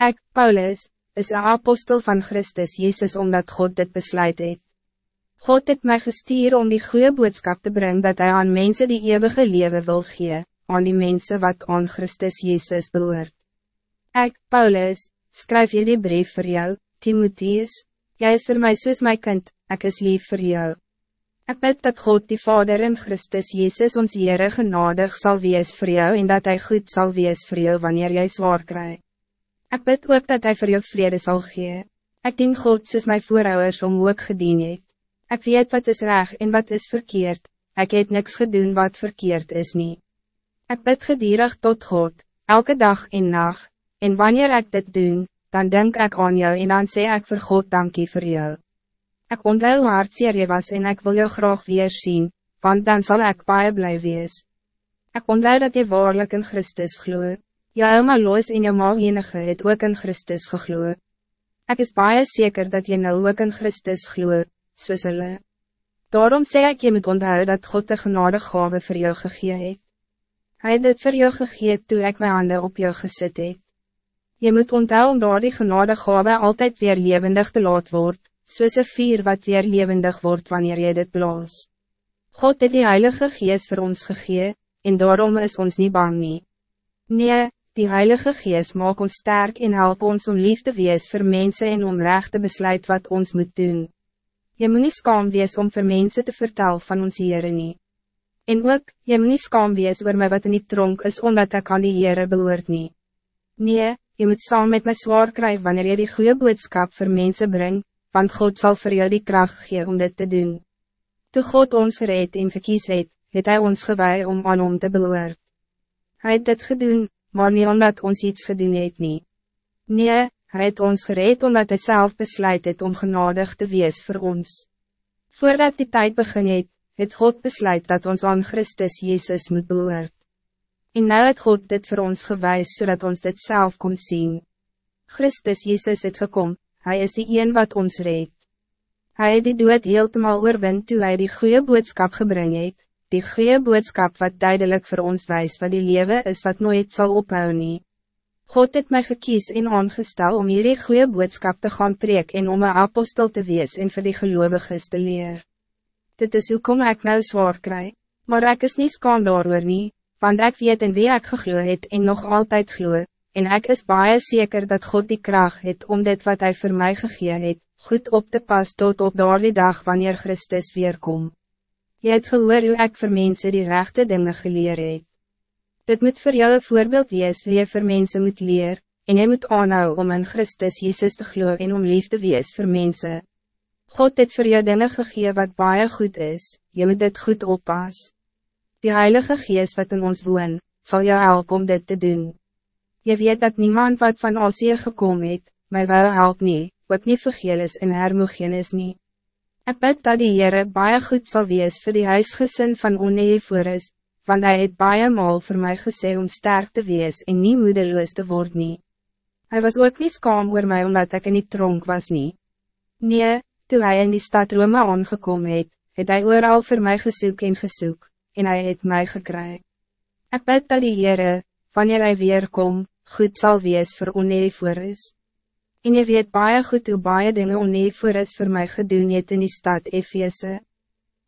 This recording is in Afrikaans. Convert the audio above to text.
Ik, Paulus, is een apostel van Christus Jezus omdat God dit besluit het. God het mij gestuur om die goede boodschap te brengen dat hij aan mensen die eeuwige leven wil gee, aan die mensen wat aan Christus Jezus behoort. Ik, Paulus, schrijf jullie brief voor jou, Timotheus, jij is voor mij soos my kind, ik is lief voor jou. Ik bid dat God die Vader in Christus Jezus ons Heere genadig zal wees voor jou en dat hij goed zal wees voor jou wanneer jij zwaar krijgt. Ik bid ook dat hij voor jou vrede zal gee. Ik dien God soos my voorouders om ook gedien het. Ek weet wat is reg en wat is verkeerd, ik het niks gedoen wat verkeerd is niet. Ik bid gedierig tot God, elke dag en nacht, en wanneer ik dit doe, dan denk ik aan jou en dan zeg ik voor God dankie voor jou. Ik onthou hoe hartseer je was en ik wil jou graag weer zien, want dan zal ik baie blij wees. Ik onthou dat je waarlijk in Christus gloe. Jou oma Lois en jou ma enige het ook in Christus gegloe. Ik is baie zeker dat je nou ook in Christus gloe, soos hulle. Daarom sê ek jy moet onthou dat God de genade gave vir jou gegee het. Hy het dit vir jou gegee toe ek my hande op jou gesit het. Je moet onthou om daar die genade gave altyd weer levendig te laat word, soos een vier wat weer levendig wordt wanneer je dit blaas. God het die Heilige Gees voor ons gegee, en daarom is ons niet bang nie. Nee, die Heilige Geest maak ons sterk en help ons om lief te wees voor mensen en om recht te besluit wat ons moet doen. Je moet niet skaam wees om voor mensen te vertellen van ons Heere nie. En ook, je moet niet skaam wees oor my wat in die tronk is omdat ik aan die Heere behoort nie. Nee, je moet saam met my zwaar krijgen wanneer je die goede boodschap voor mensen brengt, want God zal voor jou die kracht geven om dit te doen. Toe God ons gereed en verkies het, het hy ons gewaai om aan hom te behoort. Hij het dit gedoen, maar niet omdat ons iets gedoen het nie. Nee, hij het ons gereed omdat hij zelf besluit het om genadig te wees voor ons. Voordat die tijd begin het, het God besluit dat ons aan Christus Jezus moet behoort. En nou het God dit voor ons gewijs zodat ons dit zelf kon zien. Christus Jezus het gekom, hij is die een wat ons reed. Hij het die dood heeltemal oorwin toe hy die goede boodschap gebring het, die goede boodschap wat duidelijk voor ons wijst wat die leven is wat nooit zal ophouden. God het mij gekies en aangestel om hierdie goede boodschap te gaan preek en om een apostel te wees en voor die gelovigen te leer. Dit is hoe kom ik nou zwaar kry, maar ik is niet skaam daarover nie, want ik weet in wie ik gegloe het en nog altijd gloe, en ik is baie zeker dat God die kracht het om dit wat hij voor mij gegeven het, goed op te pas tot op die dag wanneer Christus weerkomt. Je het gehoor hoe ek vir mense die rechte dinge geleer het. Dit moet voor jou een voorbeeld wees wie je voor mensen moet leer, en je moet aanhou om in Christus Jezus te glo en om lief te wees voor mensen. God het voor jou dinge gegee wat baie goed is, je moet dit goed oppas. Die Heilige Geest wat in ons woon, zal jou helpen om dit te doen. Je weet dat niemand wat van Asie gekomen het, my wou help nie, wat niet vergeel is en hermoegeen is nie. Ik bid dat die Heere baie goed zal wees voor die huisgesin van Oneeforus, want hij het baie maal voor mij gesê om sterk te wees en niet moedeloos te worden. nie. Hy was ook niet skaam oor my omdat ik in die tronk was nie. Nee, toen hij in die stad Rome aangekomen het, het hy ooral voor mij gesoek en gesoek, en hij het mij gekry. Ik bid dat die Heere, wanneer hij weer kom, goed zal wees voor Oneeforus. En je weet baie goed hoe baie dinge onneevoer is voor mij gedoen het in die stad Efeze.